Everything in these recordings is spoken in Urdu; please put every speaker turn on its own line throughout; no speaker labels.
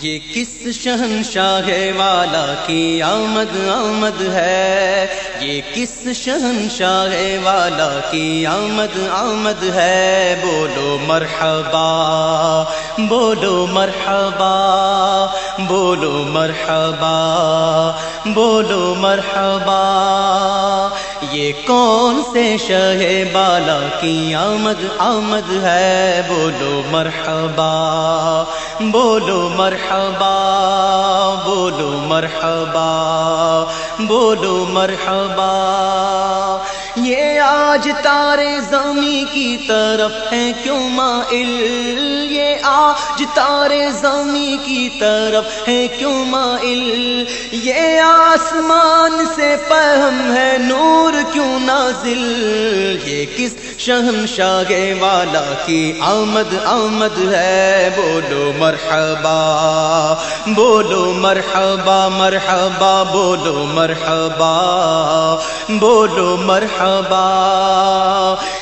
یہ کس شہنشاہ والا کی آمد آمد ہے؟ یہ کس شہنشاہ والا کی آمد آمد ہے؟ بولو مرحبا بولو مرحبا بولو مرحبا بولو مرحبا یہ کون سے شہ بالا کی آمد آمد ہے؟ بولو مرحبا بولو مرحبا بولو مرحبا بولو مرحبا۔ یہ آج تارے زمیں کی طرف ہے کیوں مائل؟ یہ آج تارے زمیں کی طرف ہے کیوں مائل؟ یہ آسمان سے پہم ہے، نور کیوں نازل؟ یہ کس شہنشاہ والا کی آمد آمد ہے؟ بولو مرحبا بولو مرحبا مرحبا، بولو مرحبا بولو مرحبا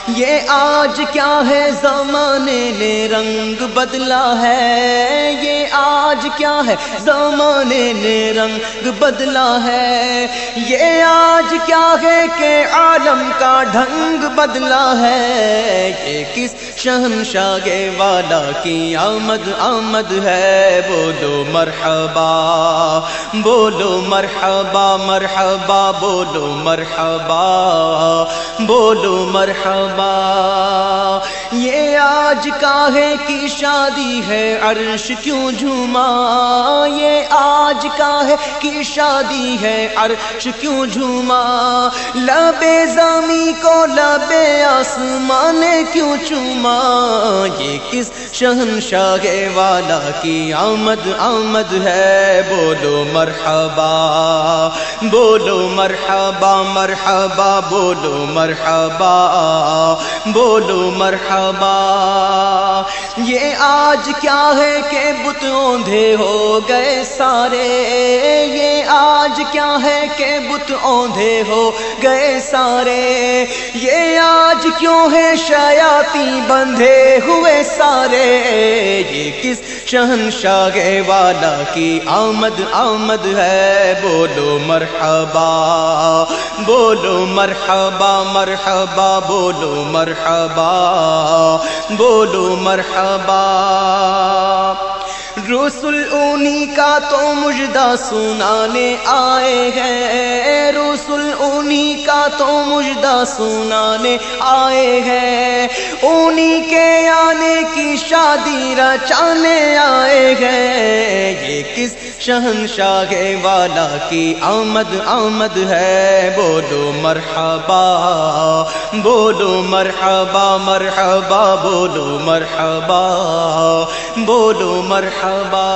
یہ آج کیا ہے؟ زمانے نے رنگ بدلا ہے۔ یہ آج کیا ہے؟ زمانے نے رنگ بدلا ہے۔ یہ آج کیا ہے کہ عالم کا ڈھنگ بدلا ہے۔ یہ کس شہنشاہ والا کی آمد آمد ہے؟ بولو مرحبا بولو مرحبا مرحبا، بولو مرحبا۔ بولو مرحبا، یہ آج کاہے کی شادی ہے، عرش کیوں جھوما؟ یہ آج کاہے کی شادی ہے، عرش کیوں جھوما؟ لبے زمیں کو لبے آسمان کیوں چوما؟ یہ کس شہنشاہ والا کی آمد آمد ہے؟ بولو مرحبا بولو مرحبا مرحبا، بولو مرحبا بولو مرحبا یہ آج کیا ہے کہ بت اوندھے ہو گئے سارے؟ یہ آج کیا ہے کہ بت اوندھے ہو گئے سارے؟ یہ آج کیوں ہے شیاتی بندھے ہوئے سارے؟ یہ کس شہنشاہ والا کی آمد آمد ہے؟ بولو مرحبا بولو مرحبا مرحبا، بولو مرحبا بولو مرحبا۔ رسول انہی کا تو مجدہ سنانے آئے ہیں۔ رسول انہی کا تو مجدہ سنانے آئے ہیں۔ انہی کے آنے کی شادی رچانے آئے ہیں۔ یہ کس شہنشاہ والا کی آمد آمد ہے۔ بولو مرحبا بولو مرحبا مرحبا، بولو مرحبا بولو مرحبا۔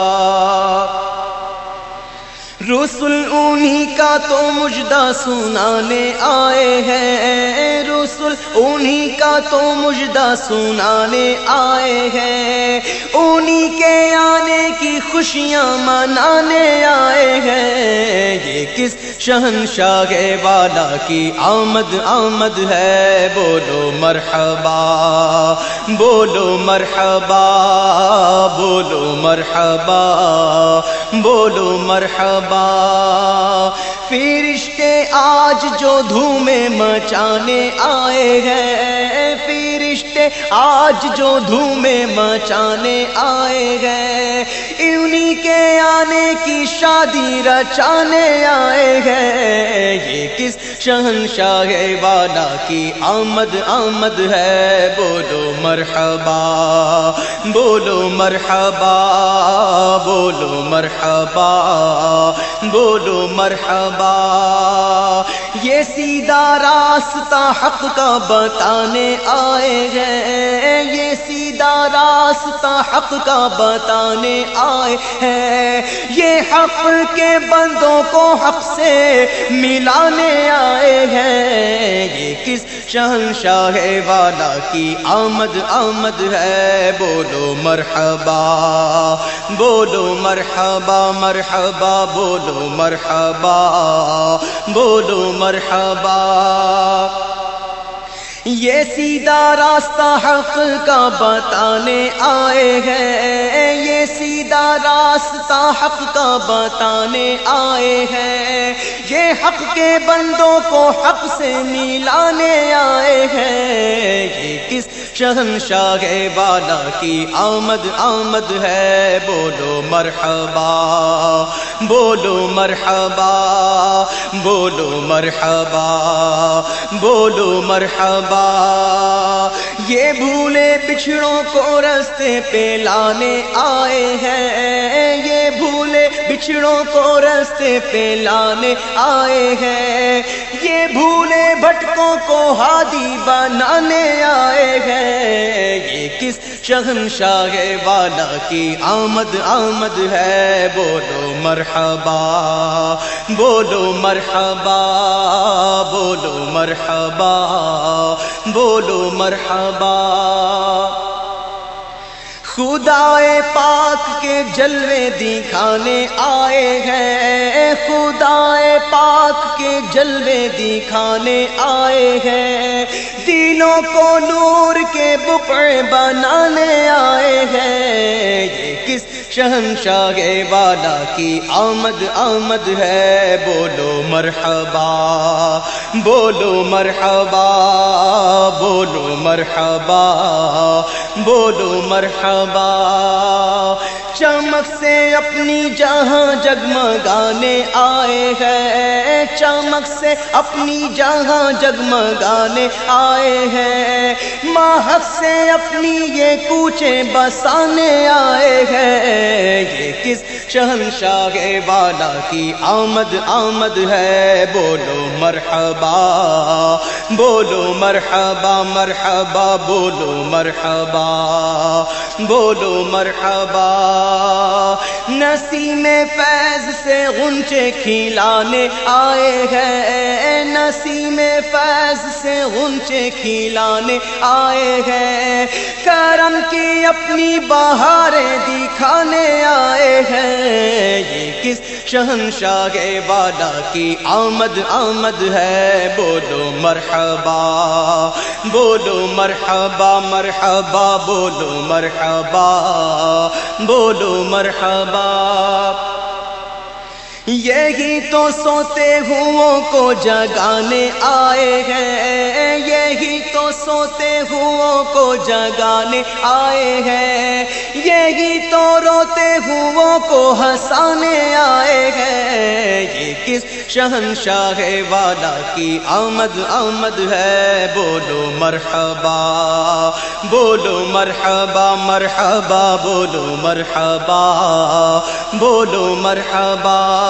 رسول انہی کا تو مجدہ سنانے آئے ہیں۔ رسول انہی کا تو مجدہ سنانے آئے ہیں۔ انہی کے آنے کی خوشیاں منانے آئے ہیں۔ یہ کس شہنشاہ والا کی آمد آمد ہے؟ بولو مرحبا بولو مرحبا بولو مرحبا۔ بولو مرحبا۔ فرشتے آج جو دھومے مچانے آئے ہیں۔ فرشتے آج جو دھومے مچانے آئے ہیں انہی کے آنے کی شادی رچانے آئے ہیں یہ کس شہنشاہ والا کی آمد آمد ہے؟ بولو مرحبا بولو مرحبا بولو مرحبا بولو مرحبا۔ یہ سیدھا راستہ حق کا بتانے آئے ہیں۔ یہ سیدھا راستہ حق کا بتانے آئے ہیں۔ یہ حق کے بندوں کو حق سے ملانے آئے ہیں۔ یہ کس شہنشاہ والا کی آمد آمد ہے؟ بولو مرحبا بولو مرحبا مرحبا، بولو مرحبا بولو مرحبا۔ یہ سیدھا راستہ حق کا بتانے آئے ہیں۔ یہ سیدھا راستہ حق کا بتانے آئے ہیں۔ یہ حق کے بندوں کو حق سے ملانے آئے ہیں۔ یہ کس شہنشاہ والا کی آمد آمد ہے؟ بولو مرحبا بولو مرحبا بولو مرحبا بولو مرحبا۔ یہ بھولے بچھڑوں کو رستے پہ لانے آئے ہیں۔ یہ بھولے بچھڑوں کو رستے پہ لانے آئے ہیں۔ یہ بھولے بھٹکوں کو ہادی بنانے آئے ہیں۔ یہ کس شہنشاہ والا کی آمد آمد ہے؟ بولو مرحبا بولو مرحبا بولو مرحبا بولو مرحبا۔ خدا پاک کے جلوے دکھانے آئے ہیں۔ خدا پاک کے جلوے دکھانے آئے ہیں۔ دلوں کو نور کے بپڑے بنانے آئے ہیں۔ یہ کس شہنشاہ والا کی آمد آمد ہے۔ بولو مرحبا بولو مرحبا بولو مرحبا بولو مرحبا۔ چمک سے اپنی جہاں جگمگانے آئے ہیں۔ چمک سے اپنی جہاں جگمگانے آئے ہیں۔ ماہک سے اپنی یہ کوچے بسانے آئے ہیں۔ یہ کس شہنشاہ والا کی آمد آمد ہے؟ بولو مرحبا بولو مرحبا مرحبا، بولو مرحبا بولو مرحبا۔ نسیم فیض سے غنچے کھلانے آئے ہیں۔ نسیم فیض سے غنچے کھلانے آئے ہیں۔ کرم کی اپنی بہاریں دکھانے آئے ہیں۔ یہ کس شہنشاہ والا کی آمد آمد ہے؟ بولو مرحبا بولو مرحبا مرحبا، بولو مرحبا، بولو مرحبا. یہی تو سوتے ہوں کو جگانے آئے ہیں۔ یہی تو سوتے ہوں کو جگانے آئے ہیں۔ یہی تو روتے ہوں کو ہنسانے آئے ہیں۔ یہ کس شہنشاہ والا کی آمد آمد ہے؟ بولو مرحبا بولو مرحبا مرحبا، بولو مرحبا بولو مرحبا۔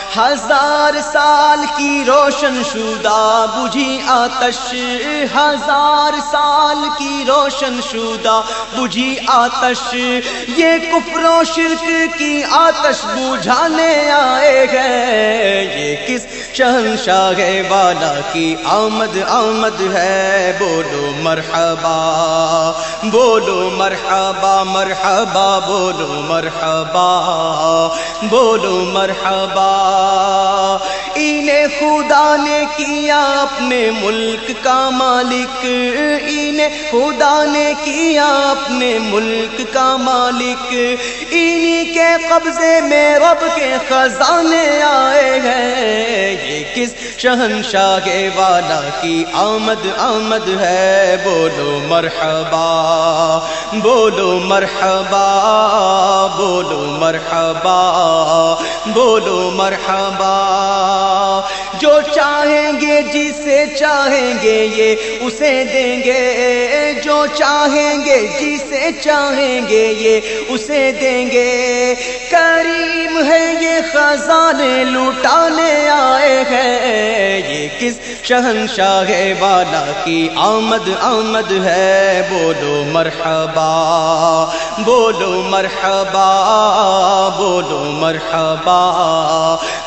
ہزار سال کی روشن شدہ بجھی آتش، ہزار سال کی روشن شدہ بجھی آتش۔ یہ کفر و شرک کی آتش بجھانے آئے گئے یہ کس شہنشاہ والا کی آمد آمد ہے۔ بولو مرحبا بولو مرحبا مرحبا، بولو مرحبا بولو مرحبا۔ ہاں ہاں ہاں انہیں خدا نے کیا اپنے ملک کا مالک۔ انہیں خدا نے کیا اپنے ملک کا مالک۔ انہی کے قبضے میں رب کے خزانے آئے ہیں۔ یہ کس شہنشاہ والا کی آمد آمد ہے؟ بولو مرحبا بولو مرحبا بولو مرحبا بولو مرحبا۔ جو چاہیں گے جسے چاہیں گے یہ اسے دیں گے۔ جو چاہیں گے جسے چاہیں گے یہ اسے دیں گے۔ کریم ہے یہ خزانے لوٹانے کس شہنشاہ والا کی آمد آمد ہے؟ بولو مرحبا بولو مرحبا بولو مرحبا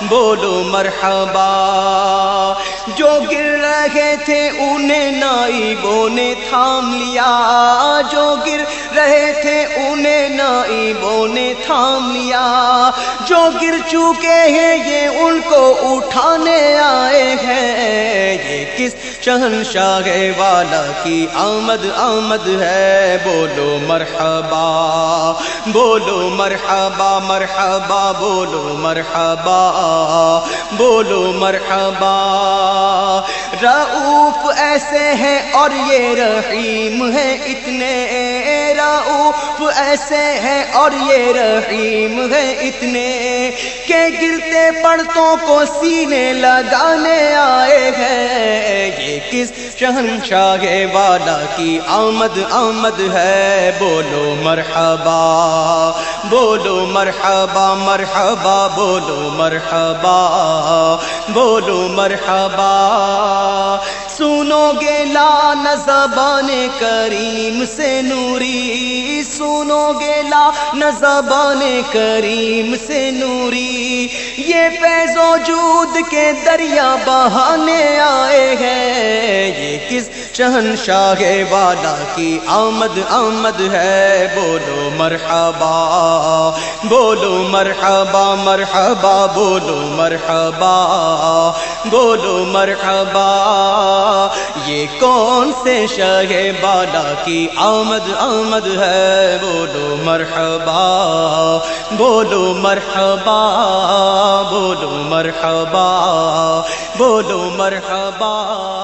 بولو مرحبا۔ جو گر رہے تھے انہیں نائبوں نے تھام لیا، جو گر رہے تھے انہیں نائبوں نے تھام لیا۔ جو گر چکے ہیں یہ ان کو اٹھانے آئے ہیں۔ یہ کس شہنشاہ والا کی آمد آمد ہے؟ بولو مرحبا بولو مرحبا مرحبا، بولو مرحبا بولو مرحبا۔ رعوف ایسے ہیں اور یہ رحیم ہے اتنے۔ رعوف ایسے ہیں اور یہ رحیم ہے اتنے کہ گرتے پڑتوں کو سینے لگانے آئے ہیں۔ یہ کس شہنشاہ والا کی آمد آمد ہے؟ بولو مرحبا بولو مرحبا مرحبا، بولو مرحبا بولو مرحبا۔ سنو گے لا نزبان کریم سے نوری سنو گے لا کریم سے نوری۔ یہ فیض و جود کے دریا بہانے آئے ہیں۔ یہ کس شہنشاہ والا کی آمد آمد ہے؟ بولو مرحبا بولو مرحبا مرحبا، بولو مرحبا بولو مرحبا۔ یہ کون سے شاہ بالا کی آمد آمد ہے؟ بولو بولو مرحبا بولو مرحبا بولو مرحبا بولو مرحبا۔